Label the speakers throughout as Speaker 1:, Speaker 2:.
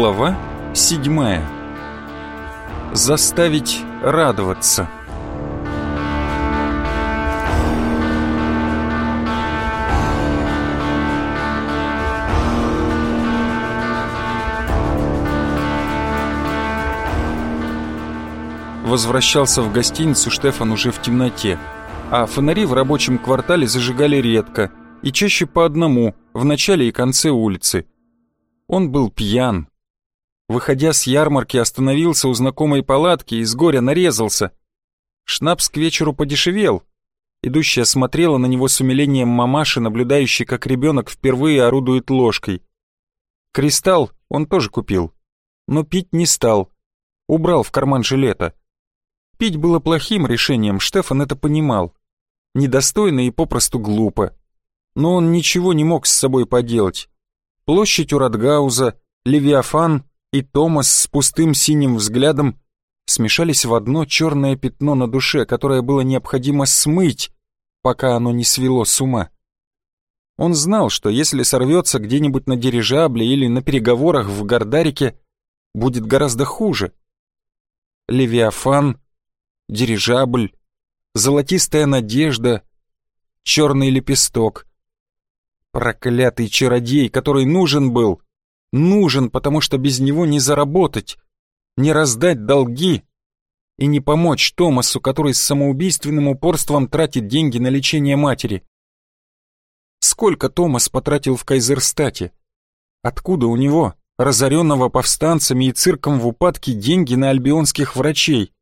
Speaker 1: Глава седьмая. Заставить радоваться. Возвращался в гостиницу Штефан уже в темноте, а фонари в рабочем квартале зажигали редко и чаще по одному в начале и конце улицы. Он был пьян. Выходя с ярмарки, остановился у знакомой палатки и с горя нарезался. Шнапс к вечеру подешевел. Идущая смотрела на него с умилением мамаши, наблюдающей, как ребенок впервые орудует ложкой. Кристалл он тоже купил, но пить не стал. Убрал в карман жилета. Пить было плохим решением, Штефан это понимал. Недостойно и попросту глупо. Но он ничего не мог с собой поделать. Площадь у Радгауза, Левиафан и Томас с пустым синим взглядом смешались в одно черное пятно на душе, которое было необходимо смыть, пока оно не свело с ума. Он знал, что если сорвется где-нибудь на дирижабле или на переговорах в Гордарике, будет гораздо хуже. Левиафан дирижабль, золотистая надежда, черный лепесток. Проклятый чародей, который нужен был. Нужен, потому что без него не заработать, не раздать долги и не помочь Томасу, который с самоубийственным упорством тратит деньги на лечение матери. Сколько Томас потратил в Кайзерстате? Откуда у него, разоренного повстанцами и цирком в упадке, деньги на альбионских врачей?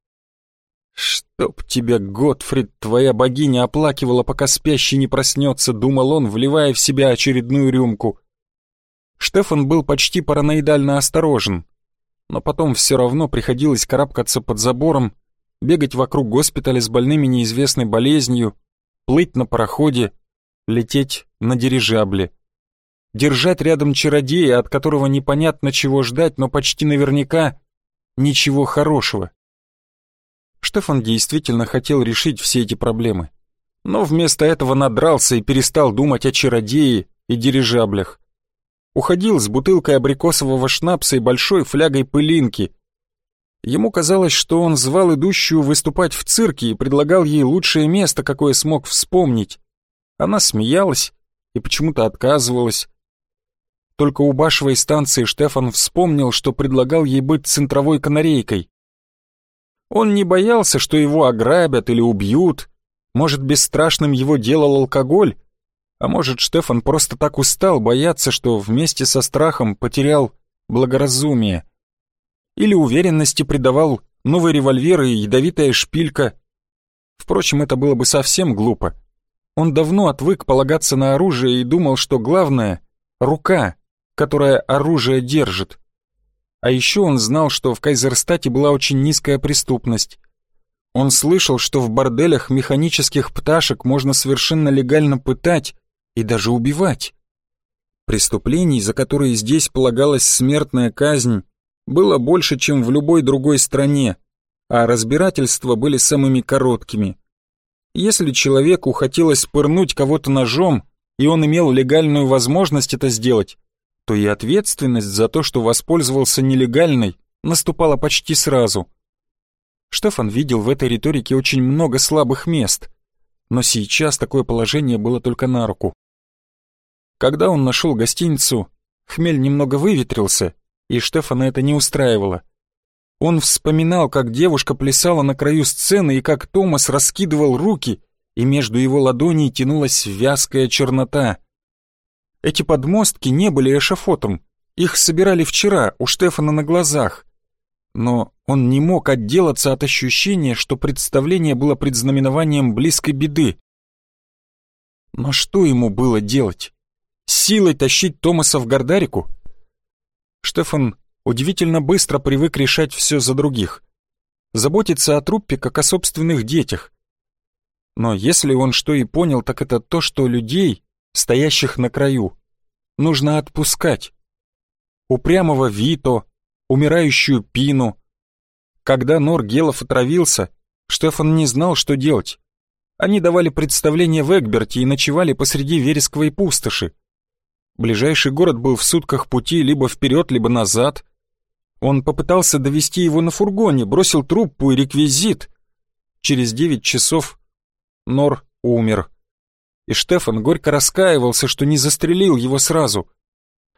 Speaker 1: «Чтоб тебя, Готфрид, твоя богиня оплакивала, пока спящий не проснется», — думал он, вливая в себя очередную рюмку. Штефан был почти параноидально осторожен, но потом все равно приходилось карабкаться под забором, бегать вокруг госпиталя с больными неизвестной болезнью, плыть на пароходе, лететь на дирижабле. Держать рядом чародея, от которого непонятно чего ждать, но почти наверняка ничего хорошего. Штефан действительно хотел решить все эти проблемы. Но вместо этого надрался и перестал думать о чародее и дирижаблях. Уходил с бутылкой абрикосового шнапса и большой флягой пылинки. Ему казалось, что он звал идущую выступать в цирке и предлагал ей лучшее место, какое смог вспомнить. Она смеялась и почему-то отказывалась. Только у башевой станции Штефан вспомнил, что предлагал ей быть центровой канарейкой. Он не боялся, что его ограбят или убьют. Может, бесстрашным его делал алкоголь? А может, Штефан просто так устал бояться, что вместе со страхом потерял благоразумие? Или уверенности придавал новый револьвер и ядовитая шпилька? Впрочем, это было бы совсем глупо. Он давно отвык полагаться на оружие и думал, что главное — рука, которая оружие держит. А еще он знал, что в Кайзерстате была очень низкая преступность. Он слышал, что в борделях механических пташек можно совершенно легально пытать и даже убивать. Преступлений, за которые здесь полагалась смертная казнь, было больше, чем в любой другой стране, а разбирательства были самыми короткими. Если человеку хотелось пырнуть кого-то ножом, и он имел легальную возможность это сделать, то и ответственность за то, что воспользовался нелегальной, наступала почти сразу. Штефан видел в этой риторике очень много слабых мест, но сейчас такое положение было только на руку. Когда он нашел гостиницу, хмель немного выветрился, и Штефана это не устраивало. Он вспоминал, как девушка плясала на краю сцены и как Томас раскидывал руки, и между его ладоней тянулась вязкая чернота — эти подмостки не были эшафотом, их собирали вчера у Штефана на глазах. Но он не мог отделаться от ощущения, что представление было предзнаменованием близкой беды. Но что ему было делать? Силой тащить Томаса в Гордарику? Штефан удивительно быстро привык решать все за других. Заботиться о труппе, как о собственных детях. Но если он что и понял, так это то, что людей стоящих на краю. Нужно отпускать. Упрямого Вито, умирающую Пину. Когда Нор Гелов отравился, Штефан не знал, что делать. Они давали представление в Эгберте и ночевали посреди вересковой пустоши. Ближайший город был в сутках пути либо вперед, либо назад. Он попытался довести его на фургоне, бросил трубку и реквизит. Через девять часов Нор умер. И Штефан горько раскаивался, что не застрелил его сразу.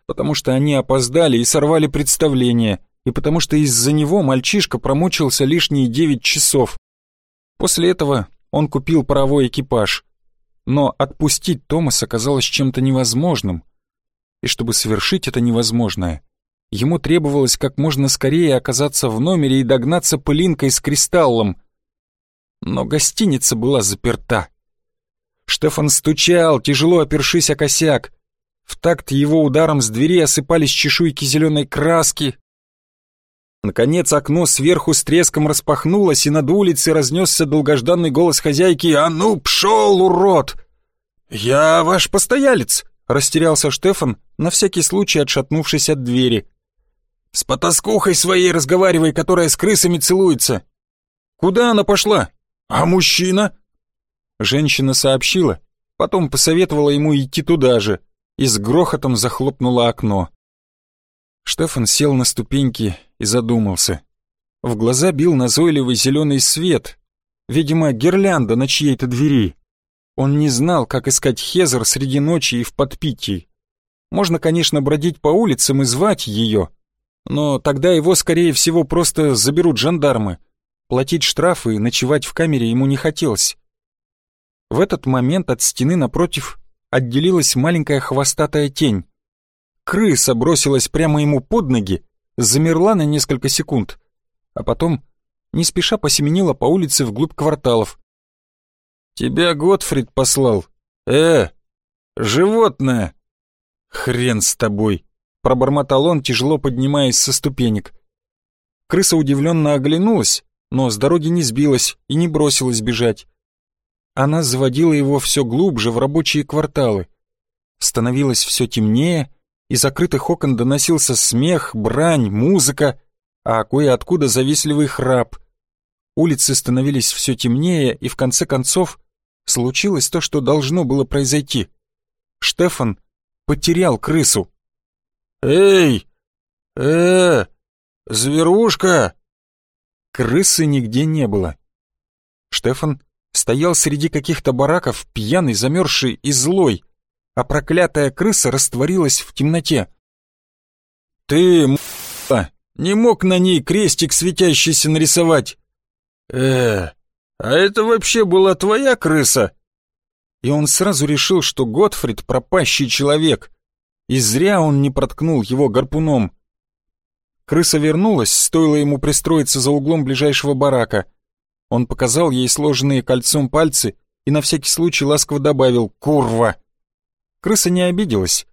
Speaker 1: Потому что они опоздали и сорвали представление, и потому что из-за него мальчишка промучился лишние девять часов. После этого он купил паровой экипаж. Но отпустить Томаса казалось чем-то невозможным. И чтобы совершить это невозможное, ему требовалось как можно скорее оказаться в номере и догнаться пылинкой с кристаллом. Но гостиница была заперта. Штефан стучал, тяжело опершись о косяк. В такт его ударом с двери осыпались чешуйки зеленой краски, Наконец окно сверху с треском распахнулось, и над улицей разнесся долгожданный голос хозяйки «А ну, пшел, урод!» «Я ваш постоялец!» — растерялся Штефан, на всякий случай отшатнувшись от двери. «С потаскухой своей разговаривай, которая с крысами целуется!» «Куда она пошла? А мужчина?» Женщина сообщила, потом посоветовала ему идти туда же и с грохотом захлопнула окно. Штефан сел на ступеньки и задумался. В глаза бил назойливый зеленый свет, видимо, гирлянда на чьей-то двери. Он не знал, как искать Хезер среди ночи и в подпитии. Можно, конечно, бродить по улицам и звать ее, но тогда его, скорее всего, просто заберут жандармы. Платить штрафы и ночевать в камере ему не хотелось. В этот момент от стены напротив отделилась маленькая хвостатая тень. Крыса бросилась прямо ему под ноги, замерла на несколько секунд, а потом не спеша посеменила по улице вглубь кварталов. «Тебя Готфрид послал. Э, животное!» «Хрен с тобой!» — пробормотал он, тяжело поднимаясь со ступенек. Крыса удивленно оглянулась, но с дороги не сбилась и не бросилась бежать. Она заводила его все глубже в рабочие кварталы. Становилось все темнее, из закрытых окон доносился смех, брань, музыка, а кое-откуда завистливый храп. Улицы становились все темнее, и в конце концов случилось то, что должно было произойти. Штефан потерял крысу. «Эй! э Зверушка!» Крысы нигде не было. Штефан стоял среди каких-то бараков, пьяный, замерзший и злой а проклятая крыса растворилась в темноте. «Ты, м***а, не мог на ней крестик светящийся нарисовать?» «Э, а это вообще была твоя крыса?» И он сразу решил, что Готфрид пропащий человек, и зря он не проткнул его гарпуном. Крыса вернулась, стоило ему пристроиться за углом ближайшего барака. Он показал ей сложенные кольцом пальцы и на всякий случай ласково добавил «Курва!» Крыса не обиделась.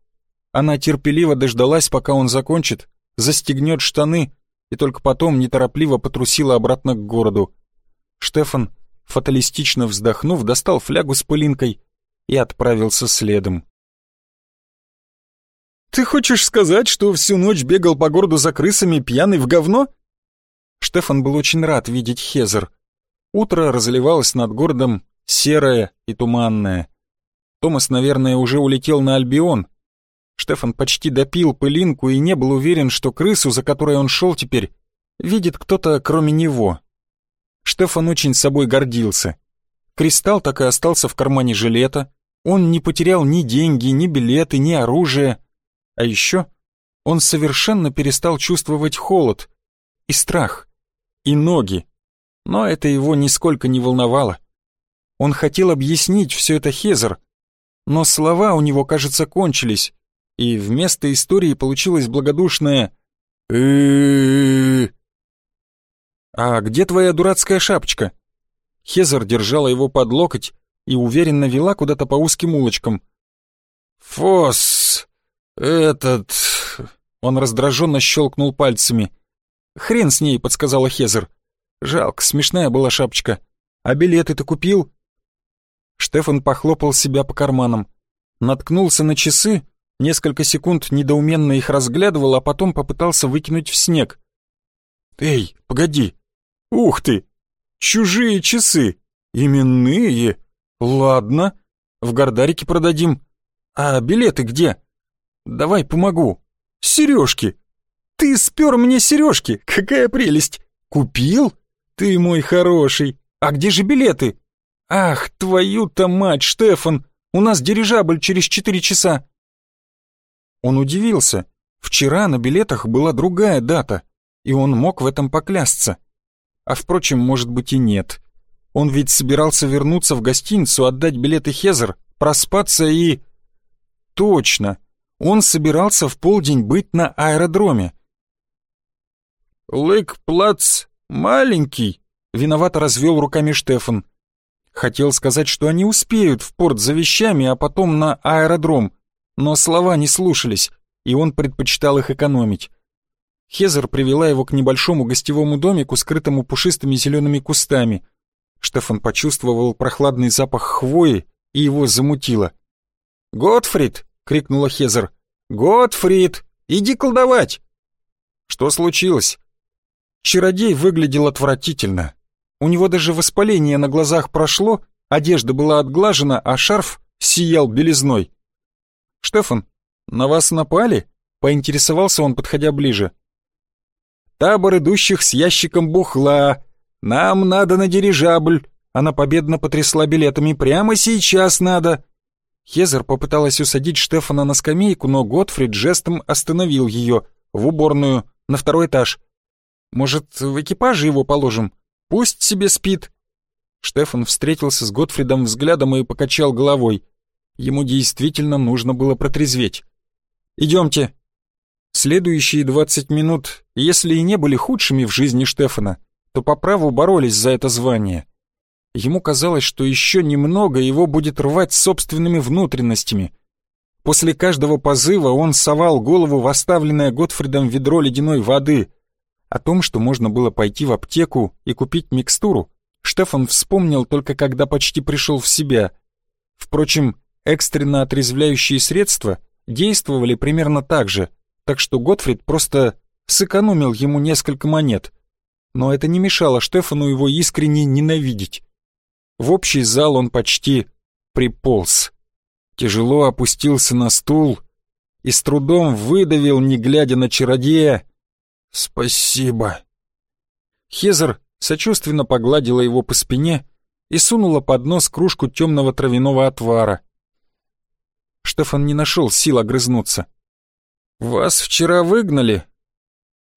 Speaker 1: Она терпеливо дождалась, пока он закончит, застегнет штаны и только потом неторопливо потрусила обратно к городу. Штефан, фаталистично вздохнув, достал флягу с пылинкой и отправился следом. «Ты хочешь сказать, что всю ночь бегал по городу за крысами, пьяный в говно?» Штефан был очень рад видеть Хезер. Утро разливалось над городом серое и туманное. Томас, наверное, уже улетел на Альбион. Штефан почти допил пылинку и не был уверен, что крысу, за которой он шел теперь, видит кто-то кроме него. Штефан очень собой гордился. Кристалл так и остался в кармане жилета, он не потерял ни деньги, ни билеты, ни оружие. А еще он совершенно перестал чувствовать холод и страх, и ноги. Но это его нисколько не волновало. Он хотел объяснить все это Хезер, но слова у него, кажется, кончились, и вместо истории получилось благодушное «А где твоя дурацкая шапочка?» Хезер держала его под локоть и уверенно вела куда-то по узким улочкам. «Фос! Этот...» Он раздраженно щелкнул пальцами. «Хрен с ней», — подсказала Хезер. «Жалко, смешная была шапочка. А билеты ты купил?» Штефан похлопал себя по карманам. Наткнулся на часы, несколько секунд недоуменно их разглядывал, а потом попытался выкинуть в снег. «Эй, погоди! Ух ты! Чужие часы! Именные! Ладно, в Гордарике продадим. А билеты где? Давай помогу. Сережки! Ты спер мне сережки, какая прелесть! Купил? Ты мой хороший. А где же билеты? Ах, твою-то мать, Штефан, у нас дирижабль через четыре часа. Он удивился. Вчера на билетах была другая дата, и он мог в этом поклясться. А впрочем, может быть и нет. Он ведь собирался вернуться в гостиницу, отдать билеты Хезер, проспаться и... Точно, он собирался в полдень быть на аэродроме. «Лык-плац маленький», — виновато развел руками Штефан. Хотел сказать, что они успеют в порт за вещами, а потом на аэродром, но слова не слушались, и он предпочитал их экономить. Хезер привела его к небольшому гостевому домику, скрытому пушистыми зелеными кустами. Штефан почувствовал прохладный запах хвои, и его замутило. «Готфрид!» — крикнула Хезер. «Готфрид! Иди колдовать!» Что случилось? Чародей выглядел отвратительно. У него даже воспаление на глазах прошло, одежда была отглажена, а шарф сиял белизной. «Штефан, на вас напали?» — поинтересовался он, подходя ближе. «Табор идущих с ящиком бухла. Нам надо на дирижабль». Она победно потрясла билетами. «Прямо сейчас надо!» Хезер попыталась усадить Штефана на скамейку, но Готфрид жестом остановил ее в уборную, на второй этаж. «Может, в экипаже его положим? Пусть себе спит». Штефан встретился с Готфридом взглядом и покачал головой. Ему действительно нужно было протрезветь. «Идемте». Следующие двадцать минут, если и не были худшими в жизни Штефана, то по праву боролись за это звание. Ему казалось, что еще немного его будет рвать собственными внутренностями. После каждого позыва он совал голову в оставленное Готфридом ведро ледяной воды. О том, что можно было пойти в аптеку и купить микстуру, Штефан вспомнил только когда почти пришел в себя. Впрочем, экстренно отрезвляющие средства действовали примерно так же, так что Готфрид просто сэкономил ему несколько монет. Но это не мешало Штефану его искренне ненавидеть. В общий зал он почти приполз. Тяжело опустился на стул и с трудом выдавил, не глядя на чародея, «Спасибо». Хезер сочувственно погладила его по спине и сунула под нос кружку темного травяного отвара. Штефан не нашел сил огрызнуться. «Вас вчера выгнали?»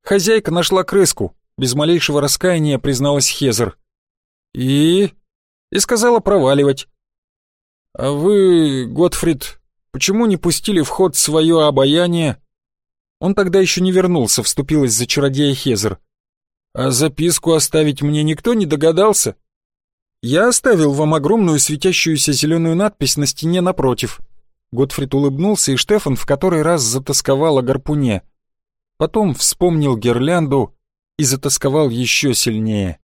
Speaker 1: «Хозяйка нашла крыску», — без малейшего раскаяния призналась Хезер. «И?» и сказала проваливать. «А вы, Готфрид, почему не пустили в ход свое обаяние?» Он тогда еще не вернулся, вступилась за чародея Хезер. «А записку оставить мне никто не догадался?» «Я оставил вам огромную светящуюся зеленую надпись на стене напротив». Готфрид улыбнулся, и Штефан в который раз затасковал о гарпуне. Потом вспомнил гирлянду и затасковал еще сильнее.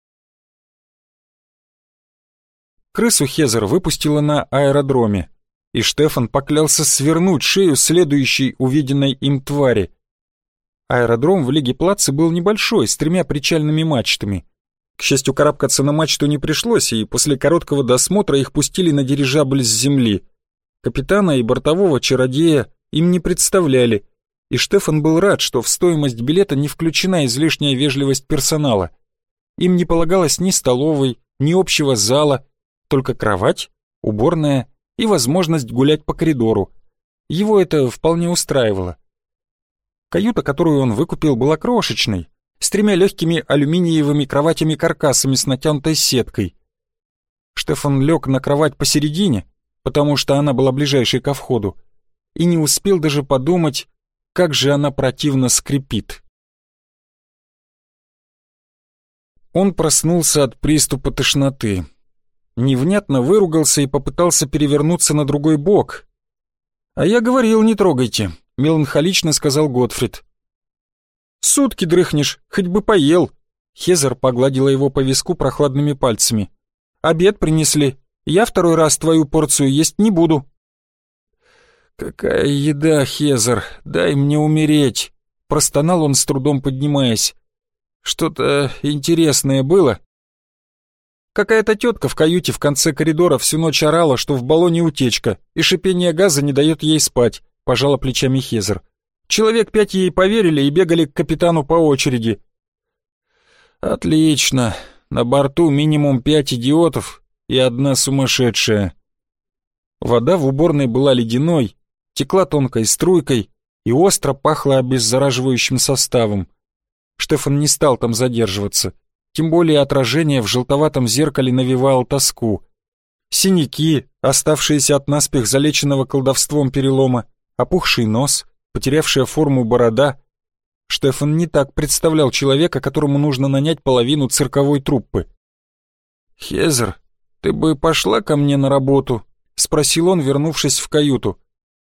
Speaker 1: Крысу Хезер выпустила на аэродроме, и Штефан поклялся свернуть шею следующей увиденной им твари. Аэродром в Лиге Плаце был небольшой, с тремя причальными мачтами. К счастью, карабкаться на мачту не пришлось, и после короткого досмотра их пустили на дирижабль с земли. Капитана и бортового чародея им не представляли, и Штефан был рад, что в стоимость билета не включена излишняя вежливость персонала. Им не полагалось ни столовой, ни общего зала, только кровать, уборная и возможность гулять по коридору. Его это вполне устраивало. Каюта, которую он выкупил, была крошечной, с тремя легкими алюминиевыми кроватями-каркасами с натянутой сеткой. Штефан лег на кровать посередине, потому что она была ближайшей ко входу, и не успел даже подумать, как же она противно скрипит. Он проснулся от приступа тошноты невнятно выругался и попытался перевернуться на другой бок. «А я говорил, не трогайте», — меланхолично сказал Готфрид. «Сутки дрыхнешь, хоть бы поел», — Хезер погладила его по виску прохладными пальцами. «Обед принесли. Я второй раз твою порцию есть не буду». «Какая еда, Хезер, дай мне умереть», — простонал он с трудом поднимаясь. «Что-то интересное было?» Какая-то тетка в каюте в конце коридора всю ночь орала, что в баллоне утечка, и шипение газа не дает ей спать, пожала плечами Хезер. Человек пять ей поверили и бегали к капитану по очереди. Отлично. На борту минимум пять идиотов и одна сумасшедшая. Вода в уборной была ледяной, текла тонкой струйкой и остро пахла обеззараживающим составом. Штефан не стал там задерживаться, тем более отражение в желтоватом зеркале навевало тоску. Синяки, оставшиеся от наспех залеченного колдовством перелома, опухший нос, потерявшая форму борода. Штефан не так представлял человека, которому нужно нанять половину цирковой труппы. «Хезер, ты бы пошла ко мне на работу?» — спросил он, вернувшись в каюту.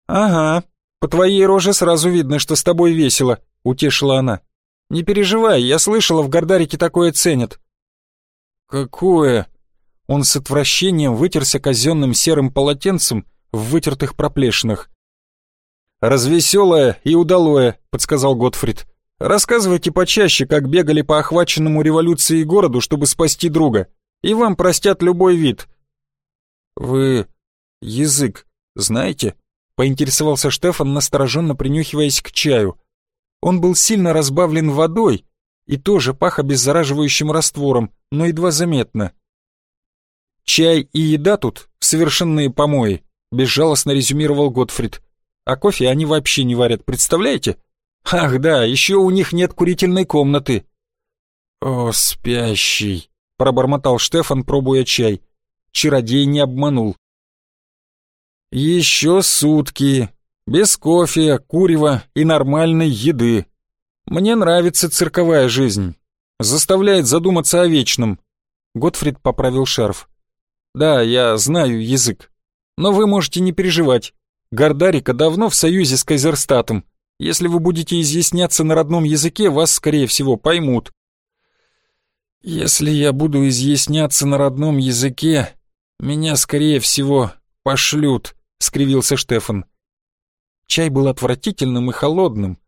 Speaker 1: «Ага, по твоей роже сразу видно, что с тобой весело», — утешила она. «Не переживай, я слышала, в Гордарике такое ценят». «Какое?» Он с отвращением вытерся казенным серым полотенцем в вытертых проплешинах. «Развеселое и удалое», — подсказал Готфрид. «Рассказывайте почаще, как бегали по охваченному революцией городу, чтобы спасти друга, и вам простят любой вид». «Вы язык знаете?» — поинтересовался Штефан, настороженно принюхиваясь к чаю. Он был сильно разбавлен водой и тоже пах обеззараживающим раствором, но едва заметно. «Чай и еда тут — совершенные помои», — безжалостно резюмировал Готфрид. А кофе они вообще не варят, представляете? Ах да, еще у них нет курительной комнаты. О, спящий, пробормотал Штефан, пробуя чай. Чародей не обманул. Еще сутки, без кофе, курева и нормальной еды. Мне нравится цирковая жизнь. Заставляет задуматься о вечном. Готфрид поправил шарф. Да, я знаю язык. Но вы можете не переживать. Гордарика давно в союзе с Кайзерстатом. Если вы будете изъясняться на родном языке, вас, скорее всего, поймут. Если я буду изъясняться на родном языке, меня, скорее всего, пошлют, скривился Штефан. Чай был отвратительным и холодным.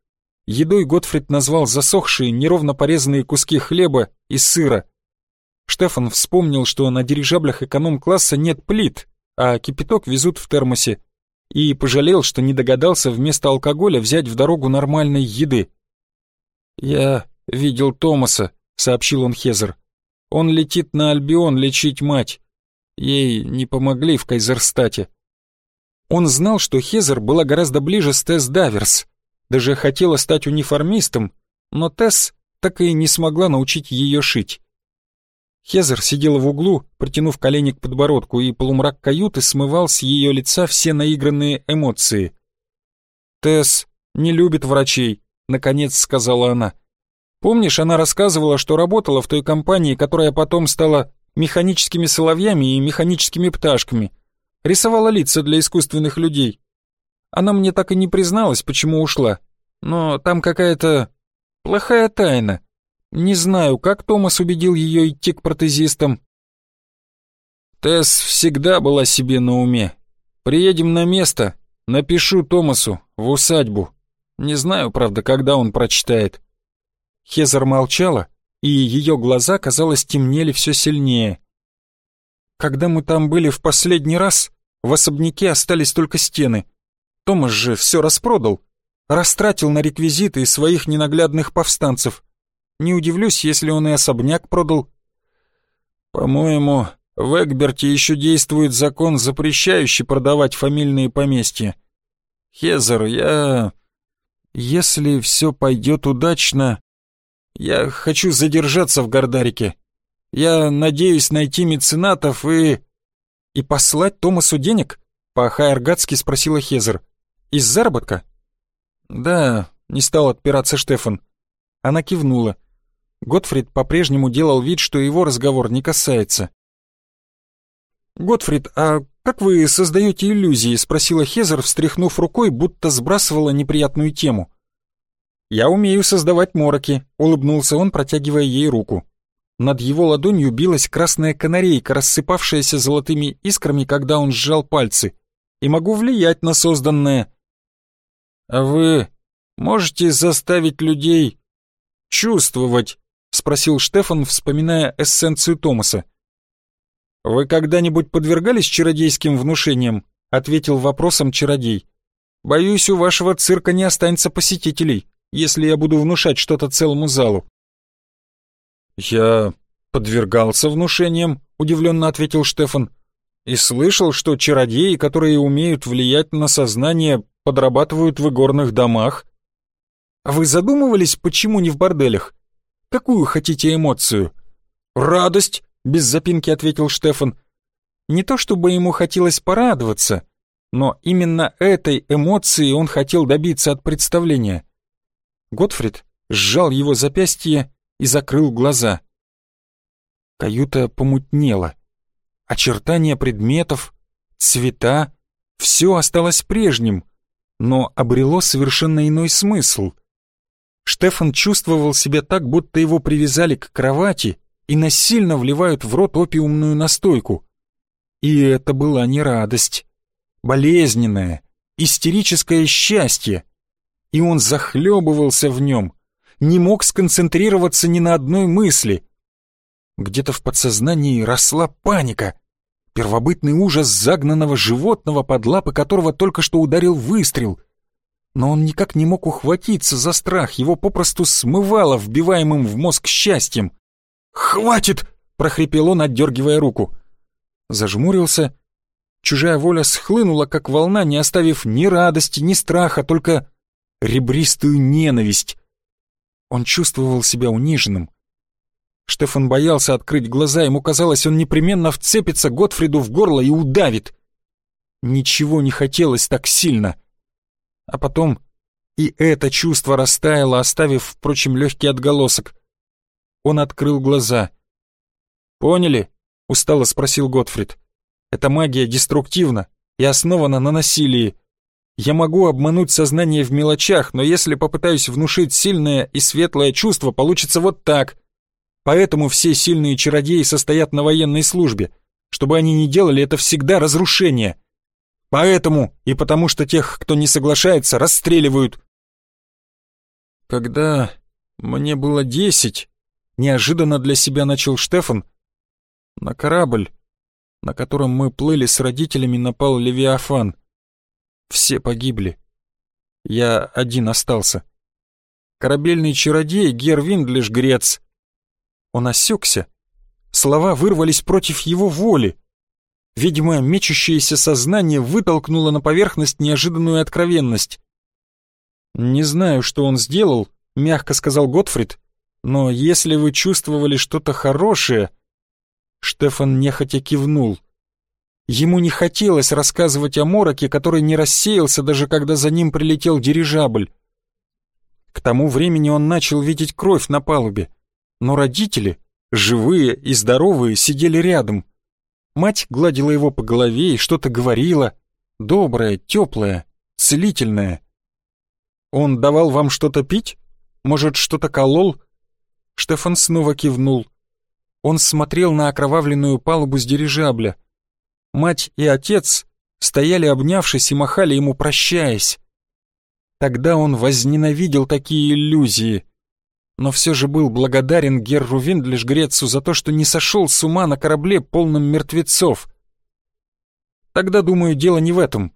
Speaker 1: Едой Готфрид назвал засохшие, неровно порезанные куски хлеба и сыра. Штефан вспомнил, что на дирижаблях эконом-класса нет плит, а кипяток везут в термосе и пожалел, что не догадался вместо алкоголя взять в дорогу нормальной еды. «Я видел Томаса», — сообщил он Хезер. «Он летит на Альбион лечить мать. Ей не помогли в Кайзерстате». Он знал, что Хезер была гораздо ближе с Тесс Даверс, даже хотела стать униформистом, но Тесс так и не смогла научить ее шить. Хезер сидела в углу, протянув колени к подбородку, и полумрак каюты смывал с ее лица все наигранные эмоции. «Тесс не любит врачей», — наконец сказала она. «Помнишь, она рассказывала, что работала в той компании, которая потом стала механическими соловьями и механическими пташками, рисовала лица для искусственных людей. Она мне так и не призналась, почему ушла, но там какая-то плохая тайна». Не знаю, как Томас убедил ее идти к протезистам. Тесс всегда была себе на уме. Приедем на место, напишу Томасу в усадьбу. Не знаю, правда, когда он прочитает. Хезер молчала, и ее глаза, казалось, темнели все сильнее. Когда мы там были в последний раз, в особняке остались только стены. Томас же все распродал, растратил на реквизиты своих ненаглядных повстанцев. Не удивлюсь, если он и особняк продал. По-моему, в Эгберте еще действует закон, запрещающий продавать фамильные поместья. Хезер, я... Если все пойдет удачно, я хочу задержаться в Гордарике. Я надеюсь найти меценатов и... И послать Томасу денег? По-хайргатски спросила Хезер. Из заработка? Да, не стал отпираться Штефан. Она кивнула. Готфрид по-прежнему делал вид, что его разговор не касается. «Готфрид, а как вы создаете иллюзии?» — спросила Хезер, встряхнув рукой, будто сбрасывала неприятную тему. «Я умею создавать мороки», — улыбнулся он, протягивая ей руку. Над его ладонью билась красная канарейка, рассыпавшаяся золотыми искрами, когда он сжал пальцы. «И могу влиять на созданное». «А вы можете заставить людей чувствовать?» — спросил Штефан, вспоминая эссенцию Томаса. «Вы когда-нибудь подвергались чародейским внушениям?» — ответил вопросом чародей. Боюсь, у вашего цирка не останется посетителей, если я буду внушать что-то целому залу». «Я подвергался внушениям», — удивленно ответил Штефан, «и слышал, что чародеи, которые умеют влиять на сознание, подрабатывают в игорных домах». «А вы задумывались, почему не в борделях? Какую хотите эмоцию?» «Радость», — без запинки ответил Штефан. Не то чтобы ему хотелось порадоваться, но именно этой эмоции он хотел добиться от представления. Готфрид сжал его запястье и закрыл глаза. Каюта помутнела. Очертания предметов, цвета — все осталось прежним, но обрело совершенно иной смысл. Штефан чувствовал себя так, будто его привязали к кровати и насильно вливают в рот опиумную настойку. И это была не радость, болезненное, истерическое счастье. И он захлебывался в нем, не мог сконцентрироваться ни на одной мысли. Где-то в подсознании росла паника, первобытный ужас загнанного животного, под лапы которого только что ударил выстрел. Но он никак не мог ухватиться за страх, его попросту смывало вбиваемым в мозг счастьем. «Хватит!» — прохрипел он, отдергивая руку. Зажмурился. Чужая воля схлынула, как волна, не оставив ни радости, ни страха, только ребристую ненависть. Он чувствовал себя униженным. Штефан боялся открыть глаза, ему казалось, он непременно вцепится Готфриду в горло и удавит. Ничего не хотелось так сильно. А потом и это чувство растаяло, оставив, впрочем, легкий отголосок. Он открыл глаза. «Поняли?» — устало спросил Готфрид. «Эта магия деструктивна и основана на насилии. Я могу обмануть сознание в мелочах, но если попытаюсь внушить сильное и светлое чувство, получится вот так. Поэтому все сильные чародеи состоят на военной службе. Чтобы они не делали, это всегда разрушение. Поэтому и потому что тех, кто не соглашается, расстреливают». Когда мне было десять, неожиданно для себя начал Штефан, на корабль, на котором мы плыли с родителями, напал Левиафан. Все погибли. Я один остался. Корабельный чародей Гер Виндлиш Грец. Он осекся. Слова вырвались против его воли. Видимо, мечущееся сознание вытолкнуло на поверхность неожиданную откровенность. «Не знаю, что он сделал», — мягко сказал Готфрид, но если вы чувствовали что-то хорошее...» Штефан нехотя кивнул. Ему не хотелось рассказывать о мороке, который не рассеялся, даже когда за ним прилетел дирижабль. К тому времени он начал видеть кровь на палубе, но родители, живые и здоровые, сидели рядом. Мать гладила его по голове и что-то говорила, доброе, теплое, целительное. «Он давал вам что-то пить? Может, что-то колол?» Штефан снова кивнул. Он смотрел на окровавленную палубу с дирижабля. Мать и отец стояли обнявшись и махали ему прощаясь. Тогда он возненавидел такие иллюзии, но все же был благодарен Герру Виндлиш Грецу за то, что не сошел с ума на корабле, полном мертвецов. Тогда, думаю, дело не в этом.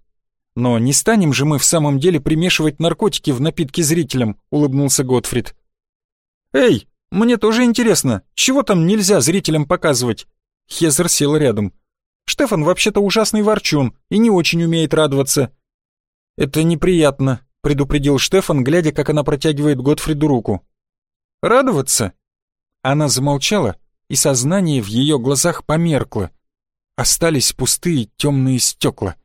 Speaker 1: Но не станем же мы в самом деле примешивать наркотики в напитки зрителям, улыбнулся Готфрид. Эй, мне тоже интересно, чего там нельзя зрителям показывать?» Хезер сел рядом. «Штефан вообще-то ужасный ворчун и не очень умеет радоваться». «Это неприятно», — предупредил Штефан, глядя, как она протягивает Готфриду руку. «Радоваться?» Она замолчала, и сознание в ее глазах померкло. Остались пустые темные стекла.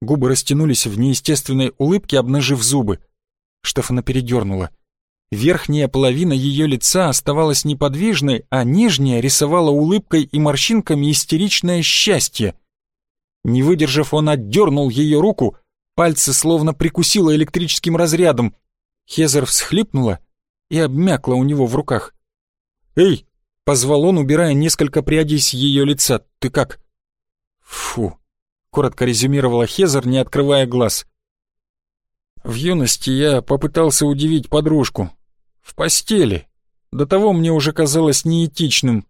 Speaker 1: Губы растянулись в неестественной улыбке, обнажив зубы. Штефана передернула. Верхняя половина ее лица оставалась неподвижной, а нижняя рисовала улыбкой и морщинками истеричное счастье. Не выдержав, он отдернул ее руку, пальцы словно прикусило электрическим разрядом. Хезер всхлипнула и обмякла у него в руках. «Эй!» — позвал он, убирая несколько прядей с ее лица. «Ты как?» «Фу!» — коротко резюмировала Хезер, не открывая глаз. В юности я попытался удивить подружку, в постели. До того мне уже казалось неэтичным.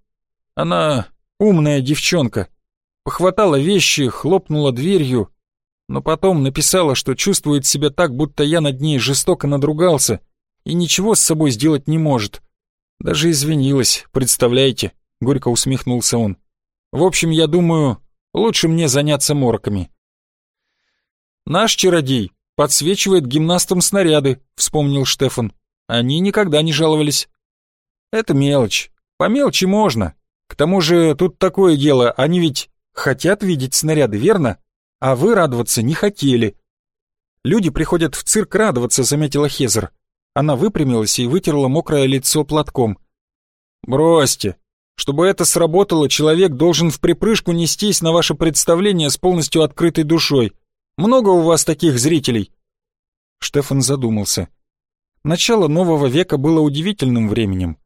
Speaker 1: Она умная девчонка. Похватала вещи, хлопнула дверью. но потом написала, что чувствует себя так, будто я над ней жестоко надругался и ничего с собой сделать не может. Даже извинилась, представляете?» — горько усмехнулся он. «В общем, я думаю, лучше мне заняться мороками». «Наш чародей подсвечивает гимнастам снаряды», — вспомнил Штефан. «Они никогда не жаловались». «Это мелочь. По мелочи можно. К тому же тут такое дело, они ведь хотят видеть снаряды, верно? А вы радоваться не хотели». «Люди приходят в цирк радоваться», — заметила Хезер. Она выпрямилась и вытерла мокрое лицо платком. «Бросьте. Чтобы это сработало, человек должен в припрыжку нестись на ваше представление с полностью открытой душой. Много у вас таких зрителей?» Штефан задумался. Начало нового века было удивительным временем.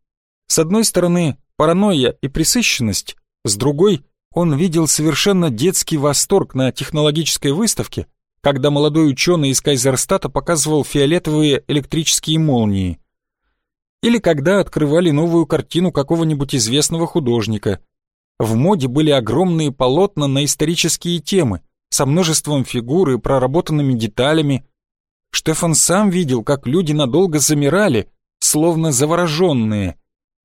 Speaker 1: С одной стороны, паранойя и пресыщенность, с другой, он видел совершенно детский восторг на технологической выставке, когда молодой ученый из Кайзерстата показывал фиолетовые электрические молнии. Или когда открывали новую картину какого-нибудь известного художника. В моде были огромные полотна на исторические темы, со множеством фигур и проработанными деталями. Штефан сам видел, как люди надолго замирали, словно завороженные.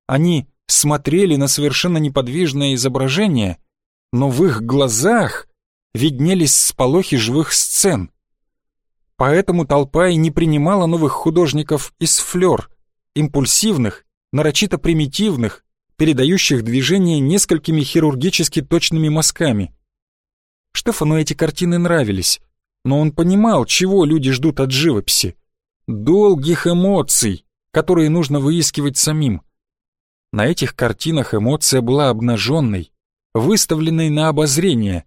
Speaker 1: Они смотрели на совершенно неподвижное изображение, но в их глазах виднелись сполохи живых сцен. Поэтому толпа и не принимала новых художников из флёр, импульсивных, нарочито примитивных, передающих движение несколькими хирургически точными мазками. Штефану эти картины нравились, но он понимал, чего люди ждут от живописи. Долгих эмоций, которые нужно выискивать самим. На этих картинах эмоция была обнаженной, выставленной на обозрение,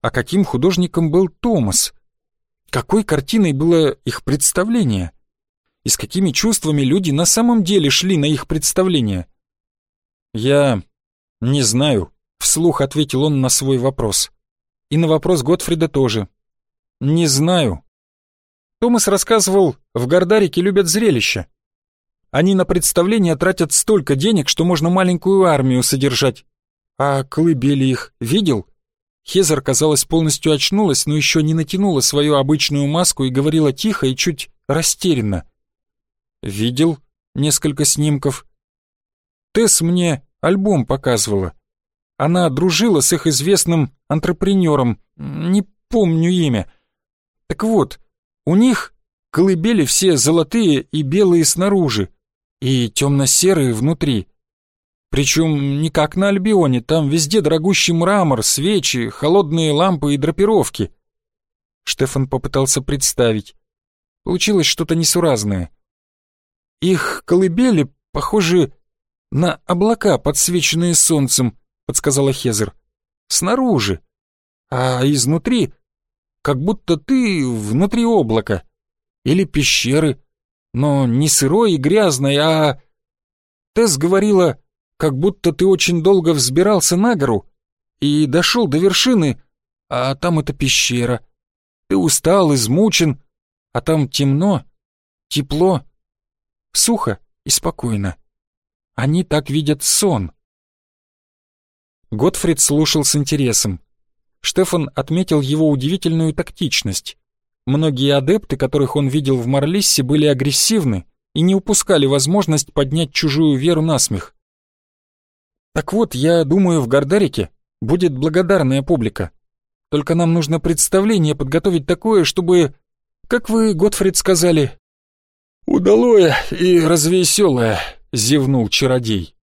Speaker 1: а каким художником был Томас? Какой картиной было их представление? И с какими чувствами люди на самом деле шли на их представление? «Я не знаю», — вслух ответил он на свой вопрос. И на вопрос Готфрида тоже. «Не знаю». Томас рассказывал, в Гордарике любят зрелища. Они на представление тратят столько денег, что можно маленькую армию содержать. А колыбели их видел? Хезер, казалось, полностью очнулась, но еще не натянула свою обычную маску и говорила тихо и чуть растерянно. «Видел несколько снимков. Тесс мне альбом показывала. Она дружила с их известным антрепренером, не помню имя. Так вот, у них колыбели все золотые и белые снаружи, и темно-серые внутри. Причем не как на Альбионе, там везде дорогущий мрамор, свечи, холодные лампы и драпировки. Штефан попытался представить. Получилось что-то несуразное. Их колыбели похожи на облака, подсвеченные солнцем, подсказала Хезер. Снаружи. А изнутри, как будто ты внутри облака. Или пещеры. Но не сырой и грязной, а... Тесс говорила, как будто ты очень долго взбирался на гору и дошел до вершины, а там это пещера. Ты устал, измучен, а там темно, тепло, сухо и спокойно. Они так видят сон. Готфрид слушал с интересом. Штефан отметил его удивительную тактичность. Многие адепты, которых он видел в Марлиссе, были агрессивны и не упускали возможность поднять чужую веру на смех. Так вот, я думаю, в Гордарике будет благодарная публика. Только нам нужно представление подготовить такое, чтобы, как вы, Готфрид, сказали, «Удалое и развеселое», — зевнул чародей.